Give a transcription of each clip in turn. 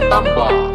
Pratamba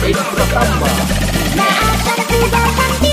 Baby Pratamba. Nah,